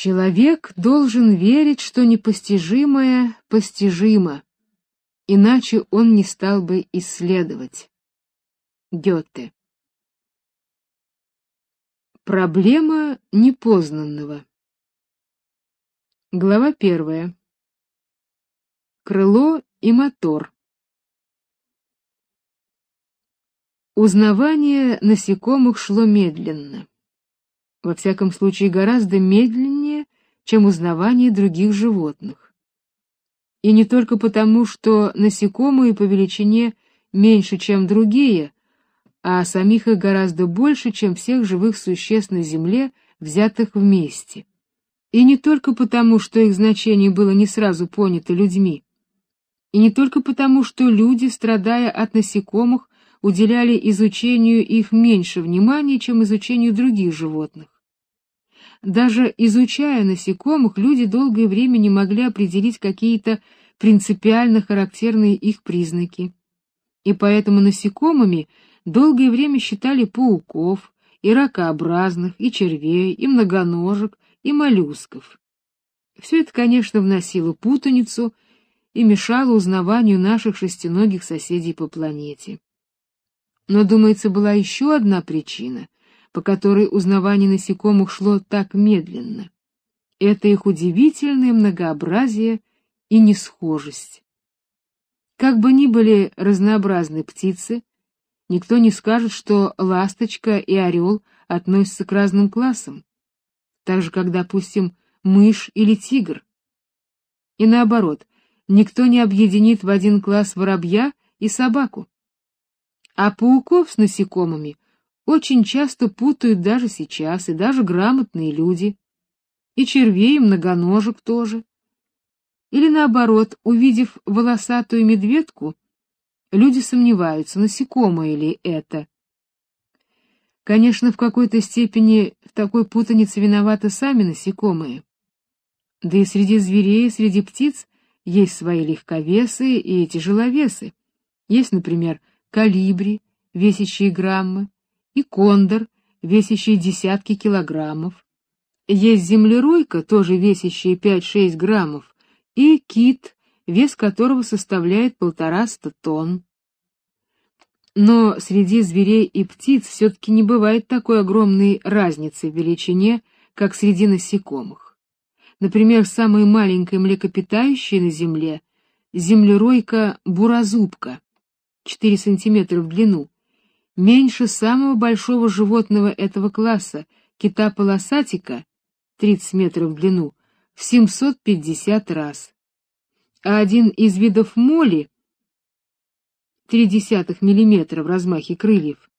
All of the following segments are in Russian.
Человек должен верить, что непостижимое постижимо, иначе он не стал бы исследовать. Гёте. Проблема непознанного. Глава первая. Крыло и мотор. Узнавание насекомых шло медленно. Во всяком случае, гораздо медленнее, чем узнавание других животных. И не только потому, что насекомые по величине меньше, чем другие, а самих их гораздо больше, чем всех живых существ на земле, взятых вместе. И не только потому, что их значение было не сразу понято людьми, и не только потому, что люди, страдая от насекомых, уделяли изучению их меньше внимания, чем изучению других животных. Даже изучая насекомых, люди долгое время не могли определить какие-то принципиально характерные их признаки. И поэтому насекомыми долгое время считали пауков, и ракообразных, и червей, и многоножек, и моллюсков. Все это, конечно, вносило путаницу и мешало узнаванию наших шестиногих соседей по планете. Но, думается, была еще одна причина, по которой узнавание насекомых шло так медленно. Это их удивительное многообразие и несхожесть. Как бы ни были разнообразны птицы, никто не скажет, что ласточка и орел относятся к разным классам, так же, как, допустим, мышь или тигр. И наоборот, никто не объединит в один класс воробья и собаку. А пауков с насекомыми очень часто путают даже сейчас, и даже грамотные люди. И червей, и многоножек тоже. Или наоборот, увидев волосатую медведку, люди сомневаются, насекомое ли это. Конечно, в какой-то степени в такой путанице виноваты сами насекомые. Да и среди зверей, среди птиц есть свои легковесы и тяжеловесы. Есть, например, калибри, весящие граммы, и кондор, весящий десятки килограммов. Есть землеройка, тоже весящая 5-6 граммов, и кит, вес которого составляет полтораста тонн. Но среди зверей и птиц все-таки не бывает такой огромной разницы в величине, как среди насекомых. Например, самая маленькая млекопитающая на Земле — землеройка буразубка, 4 сантиметра в длину, меньше самого большого животного этого класса, кита-полосатика, 30 метров в длину, в 750 раз. А один из видов моли, 0,3 мм в размахе крыльев,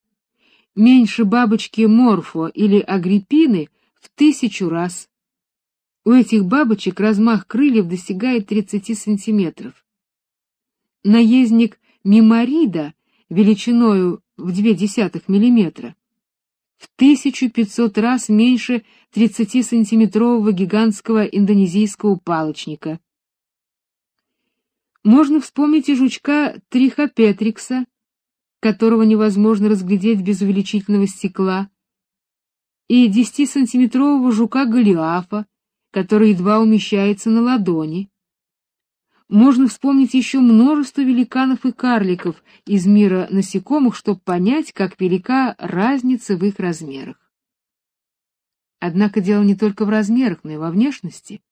меньше бабочки морфо или агриппины в тысячу раз. У этих бабочек размах крыльев достигает 30 сантиметров. Наездник миморида величиною в 0,2 мм, в 1500 раз меньше 30-сантиметрового гигантского индонезийского палочника. Можно вспомнить и жучка Трихопетрикса, которого невозможно разглядеть без увеличительного стекла, и 10-сантиметрового жука Голиафа, который едва умещается на ладони. Можно вспомнить еще множество великанов и карликов из мира насекомых, чтобы понять, как велика разница в их размерах. Однако дело не только в размерах, но и во внешности.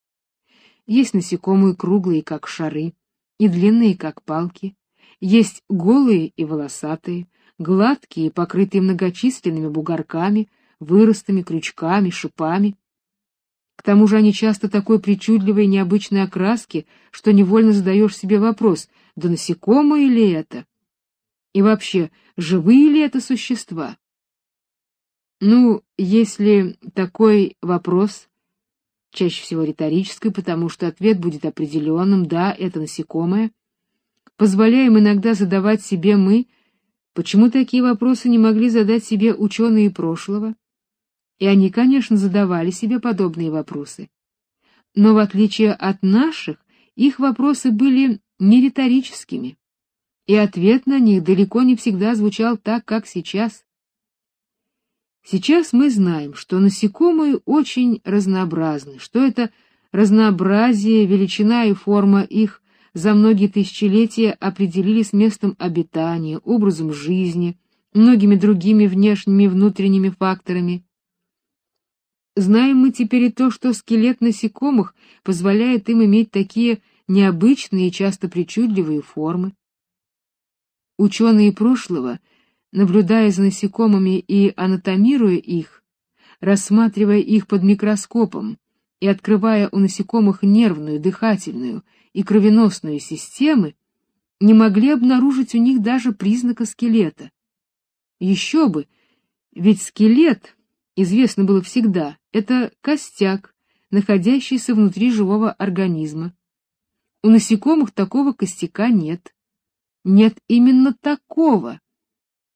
Есть насекомые круглые, как шары, и длинные, как палки. Есть голые и волосатые, гладкие, покрытые многочисленными бугорками, выростами, крючками, шипами. К тому же они часто такой причудливой и необычной окраски, что невольно задаешь себе вопрос, да насекомые ли это? И вообще, живые ли это существа? Ну, если такой вопрос, чаще всего риторический, потому что ответ будет определенным, да, это насекомое, позволяем иногда задавать себе мы, почему такие вопросы не могли задать себе ученые прошлого? И они, конечно, задавали себе подобные вопросы. Но в отличие от наших, их вопросы были не риторическими, и ответ на них далеко не всегда звучал так, как сейчас. Сейчас мы знаем, что насекомые очень разнообразны, что это разнообразие, величина и форма их за многие тысячелетия определились местом обитания, образом жизни, многими другими внешними и внутренними факторами. Знаем мы теперь и то, что скелет насекомых позволяет им иметь такие необычные и часто причудливые формы. Ученые прошлого, наблюдая за насекомыми и анатомируя их, рассматривая их под микроскопом и открывая у насекомых нервную, дыхательную и кровеносную системы, не могли обнаружить у них даже признака скелета. Еще бы, ведь скелет, известно было всегда, это костяк, находящийся внутри живого организма. У насекомых такого костяка нет. Нет именно такого,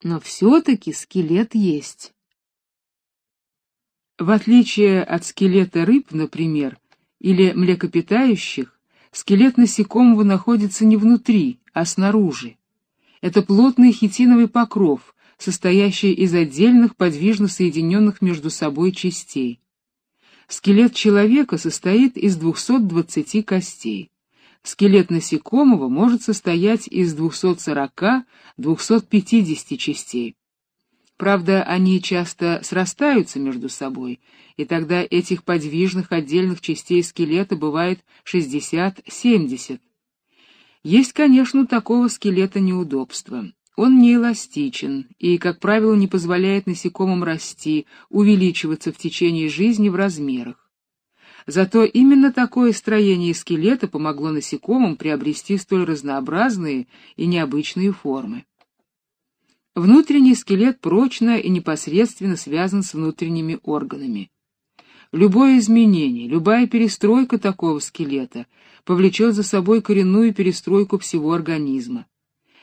но все-таки скелет есть. В отличие от скелета рыб, например, или млекопитающих, скелет насекомого находится не внутри, а снаружи. Это плотный хитиновый покров, состоящий из отдельных подвижно соединенных между собой частей. Скелет человека состоит из 220 костей. Скелет насекомого может состоять из 240-250 частей. Правда, они часто срастаются между собой, и тогда этих подвижных отдельных частей скелета бывает 60-70. Есть, конечно, у такого скелета неудобства. Он не эластичен и, как правило, не позволяет насекомым расти, увеличиваться в течение жизни в размерах. Зато именно такое строение скелета помогло насекомым приобрести столь разнообразные и необычные формы. Внутренний скелет прочно и непосредственно связан с внутренними органами. Любое изменение, любая перестройка такого скелета повлечет за собой коренную перестройку всего организма.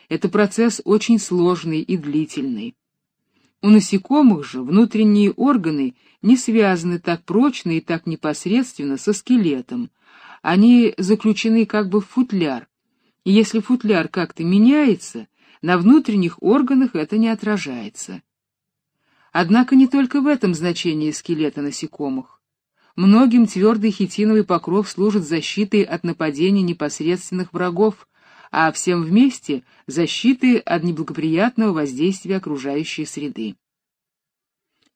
Это процесс очень сложный и длительный. У насекомых же внутренние органы не связаны так прочно и так непосредственно со скелетом. Они заключены как бы в футляр. И если футляр как-то меняется, на внутренних органах это не отражается. Однако не только в этом значении скелета насекомых. Многим твердый хитиновый покров служит защитой от нападений непосредственных врагов, а всем вместе защитой от неблагоприятного воздействия окружающей среды.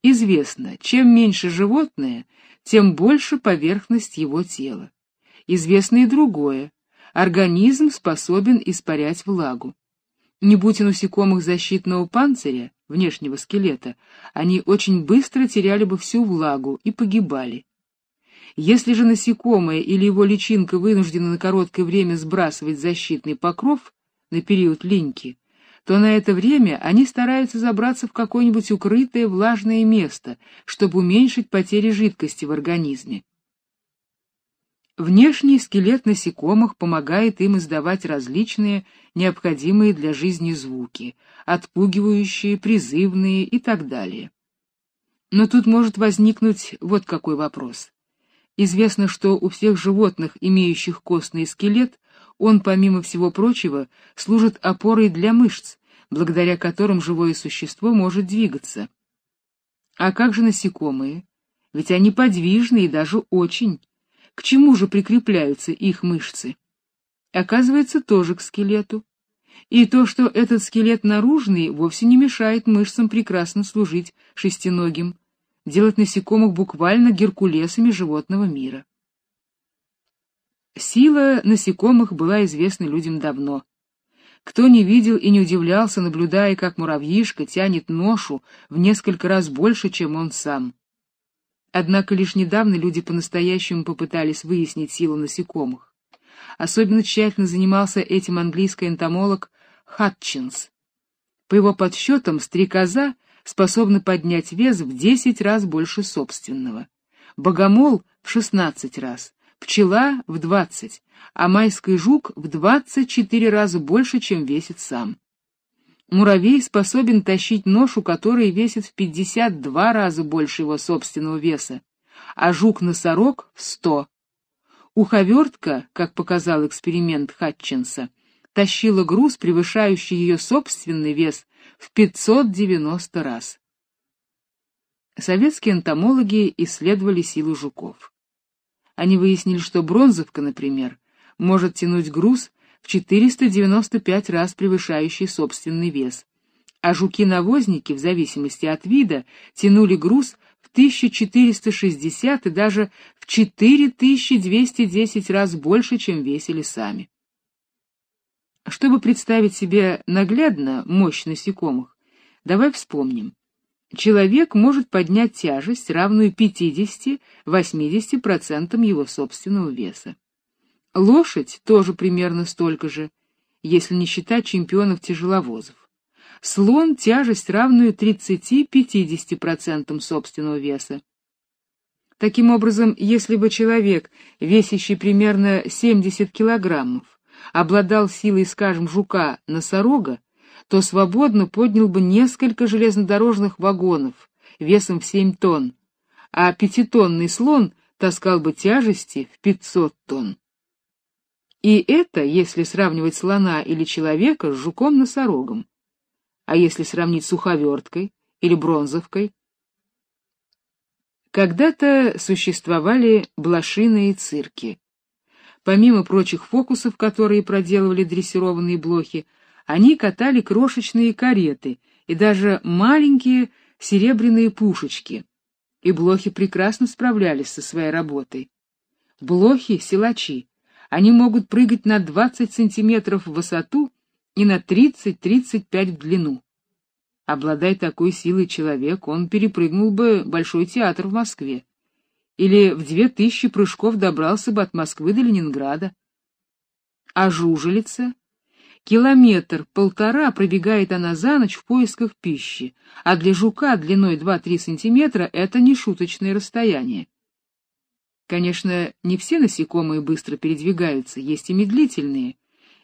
Известно, чем меньше животное, тем больше поверхность его тела. Известно и другое. Организм способен испарять влагу. Не будь у насекомых защитного панциря, внешнего скелета, они очень быстро теряли бы всю влагу и погибали. Если же насекомое или его личинка вынуждена на короткое время сбрасывать защитный покров на период линьки, то на это время они стараются забраться в какое-нибудь укрытое влажное место, чтобы уменьшить потери жидкости в организме. Внешний скелет насекомых помогает им издавать различные необходимые для жизни звуки, отпугивающие, призывные и так далее. Но тут может возникнуть вот какой вопрос. Известно, что у всех животных, имеющих костный скелет, он, помимо всего прочего, служит опорой для мышц, благодаря которым живое существо может двигаться. А как же насекомые? Ведь они подвижны и даже очень. К чему же прикрепляются их мышцы? Оказывается, тоже к скелету. И то, что этот скелет наружный, вовсе не мешает мышцам прекрасно служить шестиногим, делать насекомых буквально геркулесами животного мира. Сила насекомых была известна людям давно. Кто не видел и не удивлялся, наблюдая, как муравьишка тянет ношу в несколько раз больше, чем он сам. Однако лишь недавно люди по-настоящему попытались выяснить силу насекомых. Особенно тщательно занимался этим английский энтомолог Хатчинс. По его подсчетам, стрекоза способна поднять вес в 10 раз больше собственного, богомол в 16 раз, пчела в 20, а майский жук в 24 раза больше, чем весит сам. Муравей способен тащить ношу, которая весит в 52 раза больше его собственного веса, а жук-носорог — в 100. Уховертка, как показал эксперимент Хатчинса, тащила груз, превышающий ее собственный вес в 590 раз. Советские энтомологи исследовали силу жуков. Они выяснили, что бронзовка, например, может тянуть груз в 495 раз превышающий собственный вес, а жуки-навозники, в зависимости от вида, тянули груз в 1460 и даже в 4210 раз больше, чем весили сами. Чтобы представить себе наглядно мощь насекомых, давай вспомним. Человек может поднять тяжесть, равную 50-80% его собственного веса. Лошадь тоже примерно столько же, если не считать чемпионов-тяжеловозов. Слон тяжесть, равную 30-50% собственного веса. Таким образом, если бы человек, весящий примерно 70 килограммов, обладал силой, скажем, жука-носорога, то свободно поднял бы несколько железнодорожных вагонов весом в 7 тонн, а пятитонный слон таскал бы тяжести в 500 тонн. И это, если сравнивать слона или человека с жуком-носорогом. А если сравнить суховерткой или бронзовкой? Когда-то существовали блошиные цирки. Помимо прочих фокусов, которые проделывали дрессированные блохи, они катали крошечные кареты и даже маленькие серебряные пушечки. И блохи прекрасно справлялись со своей работой. Блохи — силачи. Они могут прыгать на 20 сантиметров в высоту и на 30-35 в длину. Обладая такой силой человек, он перепрыгнул бы Большой театр в Москве или в две тысячи прыжков добрался бы от Москвы до Ленинграда. А жужелица? Километр-полтора пробегает она за ночь в поисках пищи, а для жука длиной 2-3 сантиметра это не шуточное расстояние. Конечно, не все насекомые быстро передвигаются, есть и медлительные,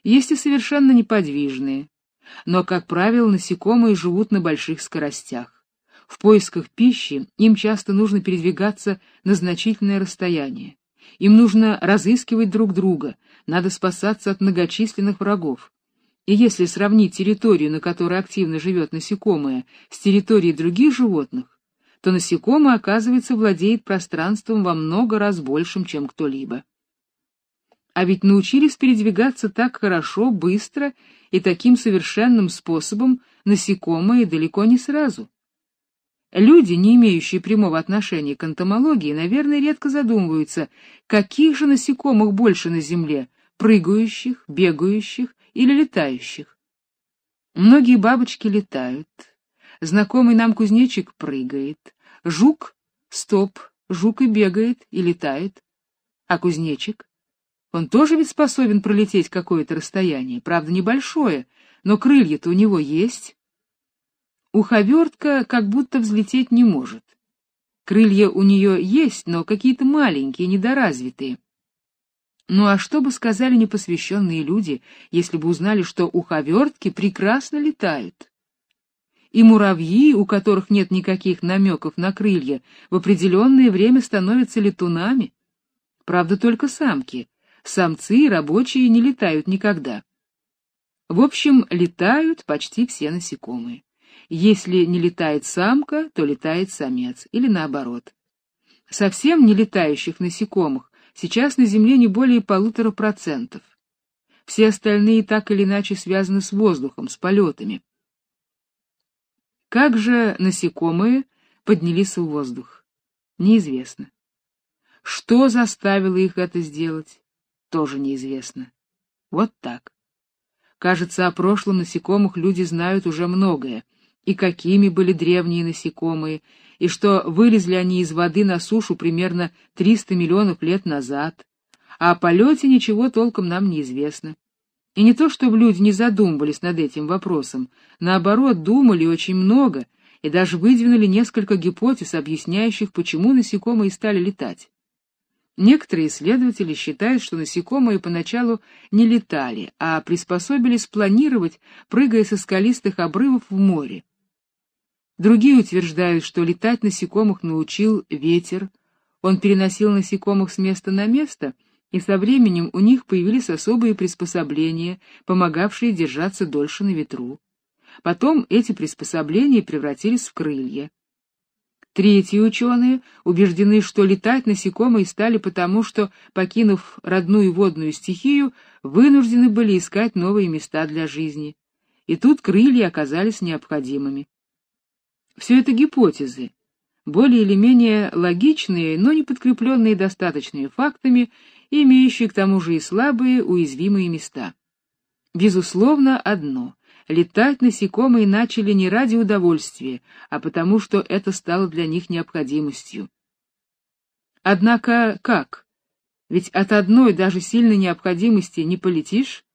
есть и совершенно неподвижные. Но, как правило, насекомые живут на больших скоростях. В поисках пищи им часто нужно передвигаться на значительное расстояние. Им нужно разыскивать друг друга, надо спасаться от многочисленных врагов. И если сравнить территорию, на которой активно живет насекомое, с территорией других животных, то насекомое, оказывается, владеет пространством во много раз большим, чем кто-либо. А ведь научились передвигаться так хорошо, быстро и таким совершенным способом насекомые далеко не сразу. Люди, не имеющие прямого отношения к энтомологии, наверное, редко задумываются, каких же насекомых больше на земле: прыгающих, бегающих или летающих. Многие бабочки летают. Знакомый нам кузнечик прыгает. Жук стоп, жук и бегает, и летает. А кузнечик он тоже ведь способен пролететь какое-то расстояние, правда, небольшое, но крылья-то у него есть. Уховертка как будто взлететь не может. Крылья у нее есть, но какие-то маленькие, недоразвитые. Ну а что бы сказали непосвященные люди, если бы узнали, что уховертки прекрасно летают? И муравьи, у которых нет никаких намеков на крылья, в определенное время становятся летунами. Правда, только самки. Самцы рабочие не летают никогда. В общем, летают почти все насекомые. Если не летает самка, то летает самец, или наоборот. Совсем не летающих насекомых сейчас на Земле не более полутора процентов. Все остальные так или иначе связаны с воздухом, с полетами. Как же насекомые поднялись в воздух? Неизвестно. Что заставило их это сделать? Тоже неизвестно. Вот так. Кажется, о прошлом насекомых люди знают уже многое, и какими были древние насекомые, и что вылезли они из воды на сушу примерно 300 миллионов лет назад. А о полете ничего толком нам не известно. И не то, чтобы люди не задумывались над этим вопросом, наоборот, думали очень много и даже выдвинули несколько гипотез, объясняющих, почему насекомые стали летать. Некоторые исследователи считают, что насекомые поначалу не летали, а приспособились планировать, прыгая со скалистых обрывов в море. Другие утверждают, что летать насекомых научил ветер. Он переносил насекомых с места на место, и со временем у них появились особые приспособления, помогавшие держаться дольше на ветру. Потом эти приспособления превратились в крылья. Третьи ученые убеждены, что летать насекомые стали потому, что, покинув родную водную стихию, вынуждены были искать новые места для жизни. И тут крылья оказались необходимыми. Все это гипотезы, более или менее логичные, но не подкрепленные достаточными фактами имеющие к тому же и слабые, уязвимые места. Безусловно, одно Летать насекомые начали не ради удовольствия, а потому что это стало для них необходимостью. Однако как? Ведь от одной даже сильной необходимости не полетишь.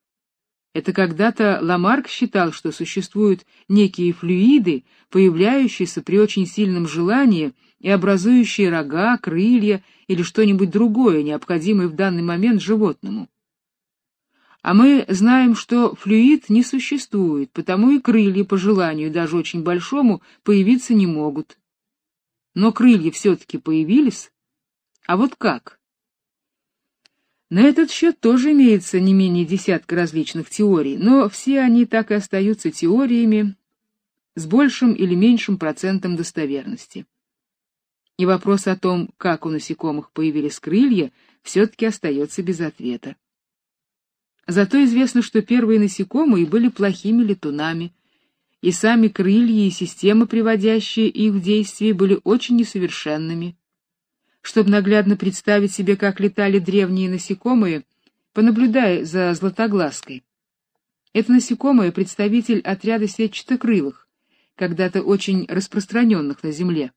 Это когда-то Ламарк считал, что существуют некие флюиды, появляющиеся при очень сильном желании и образующие рога, крылья или что-нибудь другое, необходимое в данный момент животному. А мы знаем, что флюид не существует, потому и крылья по желанию, даже очень большому, появиться не могут. Но крылья все-таки появились. А вот как? На этот счет тоже имеется не менее десятка различных теорий, но все они так и остаются теориями с большим или меньшим процентом достоверности. И вопрос о том, как у насекомых появились крылья, все-таки остается без ответа. Зато известно, что первые насекомые были плохими летунами, и сами крылья и системы, приводящие их в действие, были очень несовершенными. Чтобы наглядно представить себе, как летали древние насекомые, понаблюдай за златоглазкой. Это насекомое представитель отряда сетчатокрылых, когда-то очень распространенных на земле.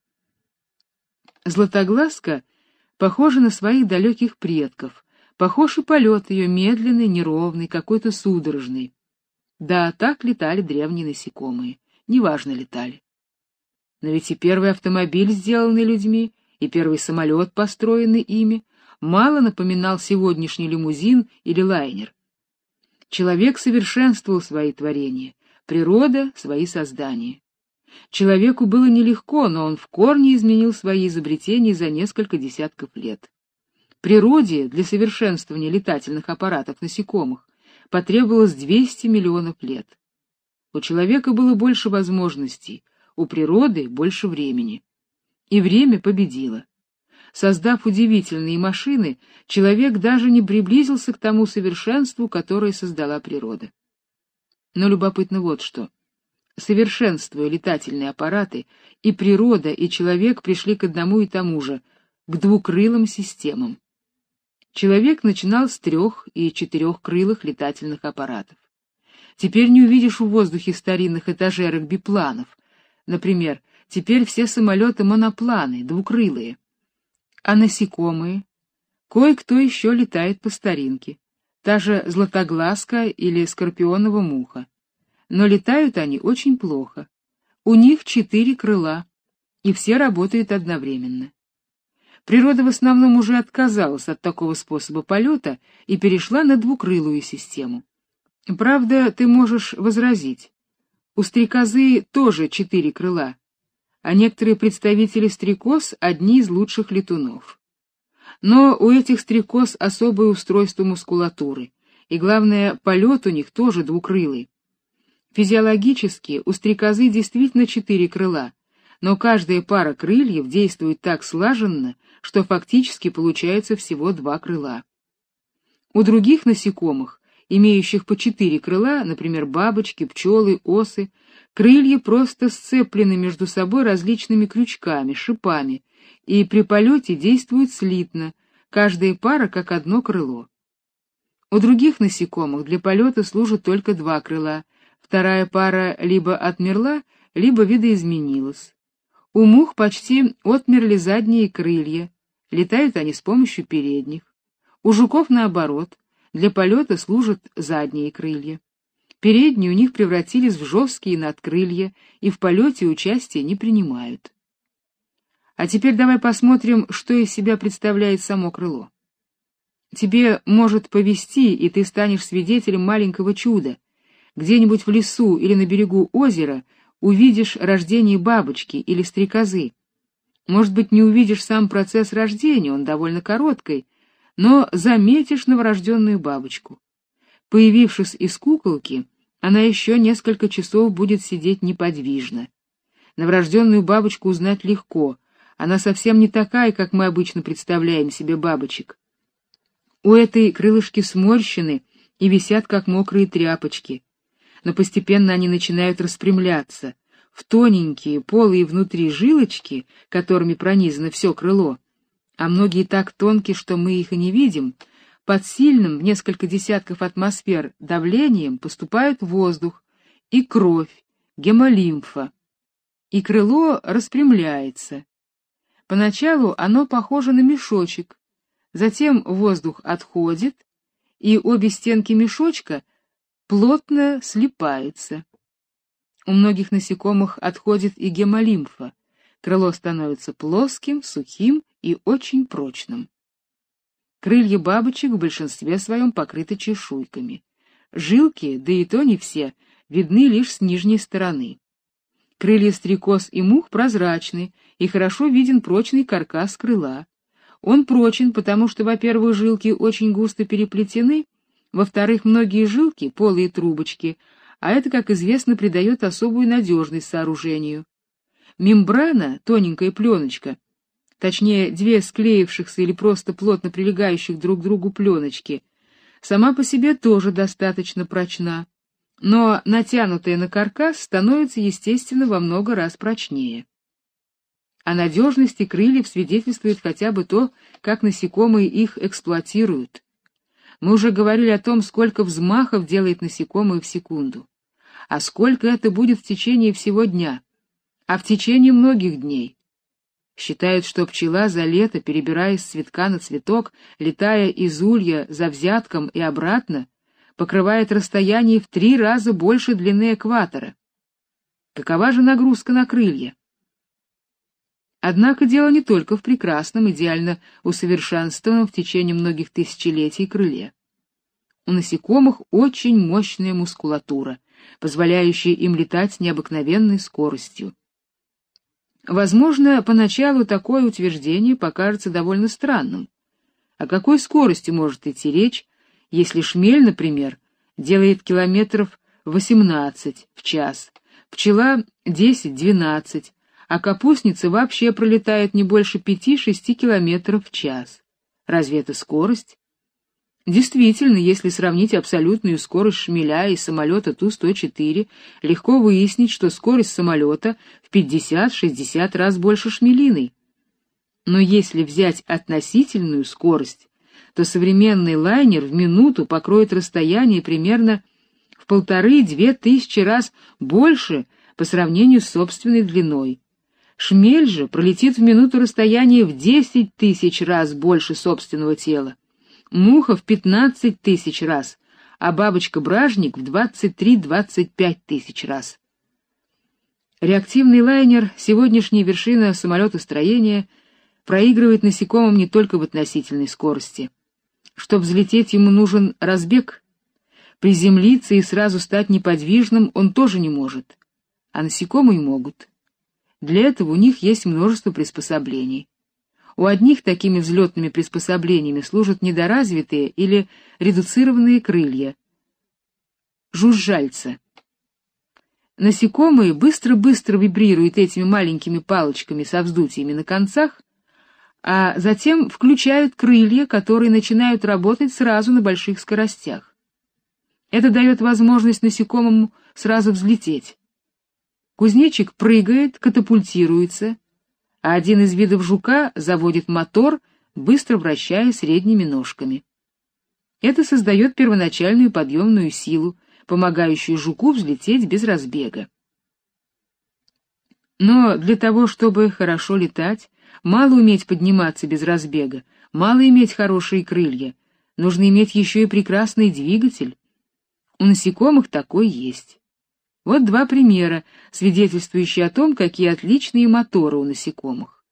Златоглазка похожа на своих далеких предков, Похож и полет ее медленный, неровный, какой-то судорожный. Да, так летали древние насекомые, неважно летали. Но ведь и первый автомобиль, сделанный людьми, и первый самолет, построенный ими, мало напоминал сегодняшний лимузин или лайнер. Человек совершенствовал свои творения, природа — свои создания. Человеку было нелегко, но он в корне изменил свои изобретения за несколько десятков лет. Природе для совершенствования летательных аппаратов насекомых потребовалось 200 миллионов лет. У человека было больше возможностей, у природы больше времени. И время победило. Создав удивительные машины, человек даже не приблизился к тому совершенству, которое создала природа. Но любопытно вот что. Совершенствуя летательные аппараты, и природа, и человек пришли к одному и тому же, к двукрылым системам. Человек начинал с трех- и четырехкрылых летательных аппаратов. Теперь не увидишь в воздухе старинных этажерок бипланов. Например, теперь все самолеты монопланы, двукрылые. А насекомые? Кое-кто еще летает по старинке. Та же златоглазка или скорпионова муха. Но летают они очень плохо. У них четыре крыла, и все работают одновременно. Природа в основном уже отказалась от такого способа полета и перешла на двукрылую систему. Правда, ты можешь возразить. У стрекозы тоже четыре крыла, а некоторые представители стрекоз — одни из лучших летунов. Но у этих стрекоз особое устройство мускулатуры, и, главное, полет у них тоже двукрылый. Физиологически у стрекозы действительно четыре крыла, но каждая пара крыльев действует так слаженно, что фактически получается всего два крыла. У других насекомых, имеющих по четыре крыла, например, бабочки, пчелы, осы, крылья просто сцеплены между собой различными крючками, шипами, и при полете действуют слитно, каждая пара как одно крыло. У других насекомых для полета служат только два крыла, вторая пара либо отмерла, либо видоизменилась. У мух почти отмерли задние крылья, Летают они с помощью передних. У жуков наоборот, для полета служат задние крылья. Передние у них превратились в жесткие надкрылья и в полете участия не принимают. А теперь давай посмотрим, что из себя представляет само крыло. Тебе может повести, и ты станешь свидетелем маленького чуда. Где-нибудь в лесу или на берегу озера увидишь рождение бабочки или стрекозы, может быть, не увидишь сам процесс рождения, он довольно короткий, но заметишь новорожденную бабочку. Появившись из куколки, она еще несколько часов будет сидеть неподвижно. Новорожденную бабочку узнать легко, Она совсем не такая, как мы обычно представляем себе бабочек. У этой крылышки сморщены и висят, как мокрые тряпочки. Но постепенно они начинают распрямляться. В тоненькие, полые внутри жилочки, которыми пронизано все крыло, а многие так тонкие, что мы их и не видим, под сильным в несколько десятков атмосфер давлением поступает воздух и кровь, гемолимфа, и крыло распрямляется. Поначалу оно похоже на мешочек, затем воздух отходит, и обе стенки мешочка плотно слипаются. У многих насекомых отходит и гемолимфа, крыло становится плоским, сухим и очень прочным. Крылья бабочек в большинстве своем покрыты чешуйками. Жилки, да и то не все, видны лишь с нижней стороны. Крылья стрекоз и мух прозрачны, и хорошо виден прочный каркас крыла. Он прочен, потому что, во-первых, жилки очень густо переплетены, во-вторых, многие жилки — полые трубочки, а это, как известно, придает особую надежность сооружению. Мембрана, тоненькая пленочка, точнее, две склеившихся или просто плотно прилегающих друг к другу пленочки, сама по себе тоже достаточно прочна, но натянутая на каркас становится, естественно, во много раз прочнее. О надежности крыльев свидетельствует хотя бы то, как насекомые их эксплуатируют. Мы уже говорили о том, сколько взмахов делает насекомое в секунду. А сколько это будет в течение всего дня, а в течение многих дней. Считают, что пчела за лето, перебираясь с цветка на цветок, летая из улья за взятком и обратно, покрывает расстояние в три раза больше длины экватора. Какова же нагрузка на крылья? Однако дело не только в прекрасном, идеально усовершенствованном в течение многих тысячелетий крыле. У насекомых очень мощная мускулатура, позволяющая им летать с необыкновенной скоростью. Возможно, поначалу такое утверждение покажется довольно странным. О какой скорости может идти речь, если шмель, например, делает километров 18 в час, пчела 10-12, а капустница вообще пролетает не больше 5-6 километров в час. Разве это скорость? Действительно, если сравнить абсолютную скорость шмеля и самолета Ту-104, легко выяснить, что скорость самолета в 50-60 раз больше шмелиной. Но если взять относительную скорость, то современный лайнер в минуту покроет расстояние примерно в полторы-две тысячи раз больше по сравнению с собственной длиной. Шмель же пролетит в минуту расстояние в десять тысяч раз больше собственного тела муха в 15 тысяч раз, а бабочка-бражник в 23-25 тысяч раз. Реактивный лайнер, сегодняшняя вершина самолетостроения, проигрывает насекомым не только в относительной скорости. Чтобы взлететь, ему нужен разбег. Приземлиться и сразу стать неподвижным он тоже не может, а насекомые могут. Для этого у них есть множество приспособлений. У одних такими взлетными приспособлениями служат недоразвитые или редуцированные крылья. Жужжальца. Насекомые быстро-быстро вибрируют этими маленькими палочками со вздутиями на концах, а затем включают крылья, которые начинают работать сразу на больших скоростях. Это дает возможность насекомому сразу взлететь. Кузнечик прыгает, катапультируется, а один из видов жука заводит мотор, быстро вращая средними ножками. Это создает первоначальную подъемную силу, помогающую жуку взлететь без разбега. Но для того, чтобы хорошо летать, мало уметь подниматься без разбега, мало иметь хорошие крылья, нужно иметь еще и прекрасный двигатель. У насекомых такой есть. Вот два примера, свидетельствующие о том, какие отличные моторы у насекомых.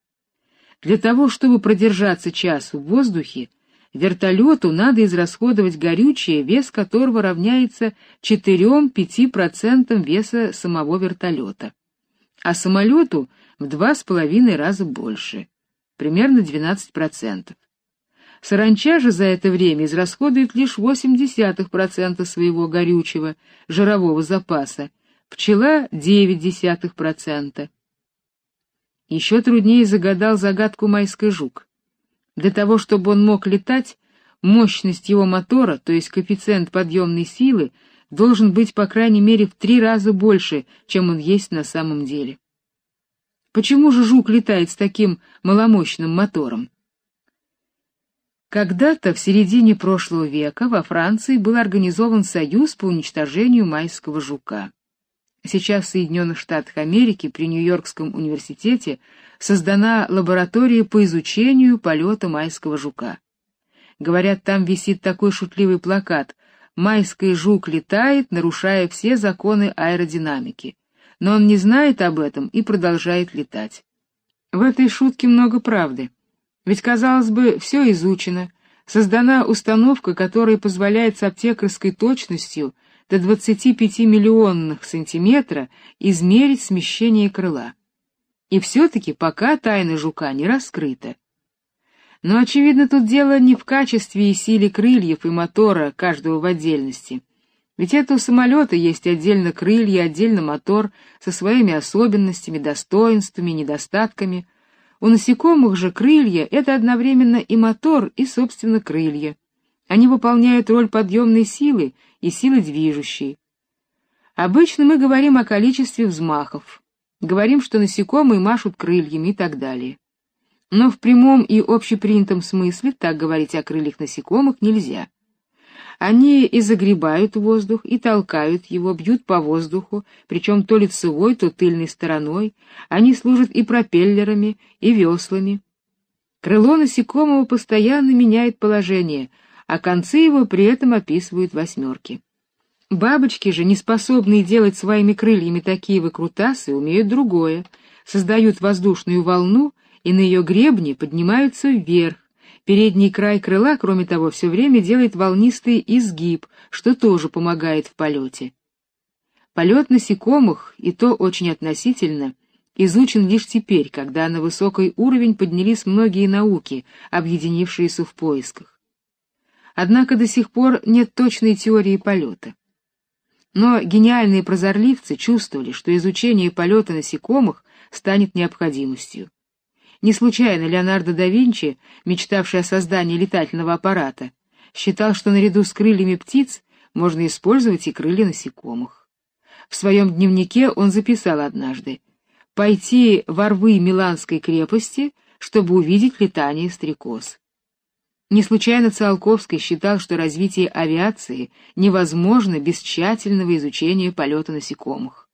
Для того, чтобы продержаться час в воздухе, вертолету надо израсходовать горючее, вес которого равняется 4-5% веса самого вертолета, а самолету в два с половиной раза больше, примерно 12%. Саранча же за это время израсходует лишь 0,8% своего горючего, жирового запаса, пчела — 0,9%. Еще труднее загадал загадку майской жук. Для того, чтобы он мог летать, мощность его мотора, то есть коэффициент подъемной силы, должен быть по крайней мере в три раза больше, чем он есть на самом деле. Почему же жук летает с таким маломощным мотором? Когда-то в середине прошлого века во Франции был организован союз по уничтожению майского жука. Сейчас в Соединенных Штатах Америки при Нью-Йоркском университете создана лаборатория по изучению полета майского жука. Говорят, там висит такой шутливый плакат «Майский жук летает, нарушая все законы аэродинамики». Но он не знает об этом и продолжает летать. В этой шутке много правды. Ведь, казалось бы, все изучено, создана установка, которая позволяет с аптекарской точностью до 25 миллионных сантиметра измерить смещение крыла. И все-таки пока тайна жука не раскрыта. Но, очевидно, тут дело не в качестве и силе крыльев и мотора каждого в отдельности. Ведь это у самолета есть отдельно крылья, отдельно мотор со своими особенностями, достоинствами, недостатками — у насекомых же крылья — это одновременно и мотор, и, собственно, крылья. Они выполняют роль подъемной силы и силы движущей. Обычно мы говорим о количестве взмахов, говорим, что насекомые машут крыльями и так далее. Но в прямом и общепринятом смысле так говорить о крыльях насекомых нельзя. Они и загребают воздух, и толкают его, бьют по воздуху, причем то лицевой, то тыльной стороной. Они служат и пропеллерами, и веслами. Крыло насекомого постоянно меняет положение, а концы его при этом описывают восьмерки. Бабочки же, не способные делать своими крыльями такие выкрутасы, умеют другое, создают воздушную волну и на ее гребне поднимаются вверх, Передний край крыла, кроме того, все время делает волнистый изгиб, что тоже помогает в полете. Полет насекомых, и то очень относительно, изучен лишь теперь, когда на высокий уровень поднялись многие науки, объединившиеся в поисках. Однако до сих пор нет точной теории полета. Но гениальные прозорливцы чувствовали, что изучение полета насекомых станет необходимостью. Не случайно Леонардо да Винчи, мечтавший о создании летательного аппарата, считал, что наряду с крыльями птиц можно использовать и крылья насекомых. В своем дневнике он записал однажды «Пойти во рвы Миланской крепости, чтобы увидеть летание стрекоз». Не случайно Циолковский считал, что развитие авиации невозможно без тщательного изучения полета насекомых.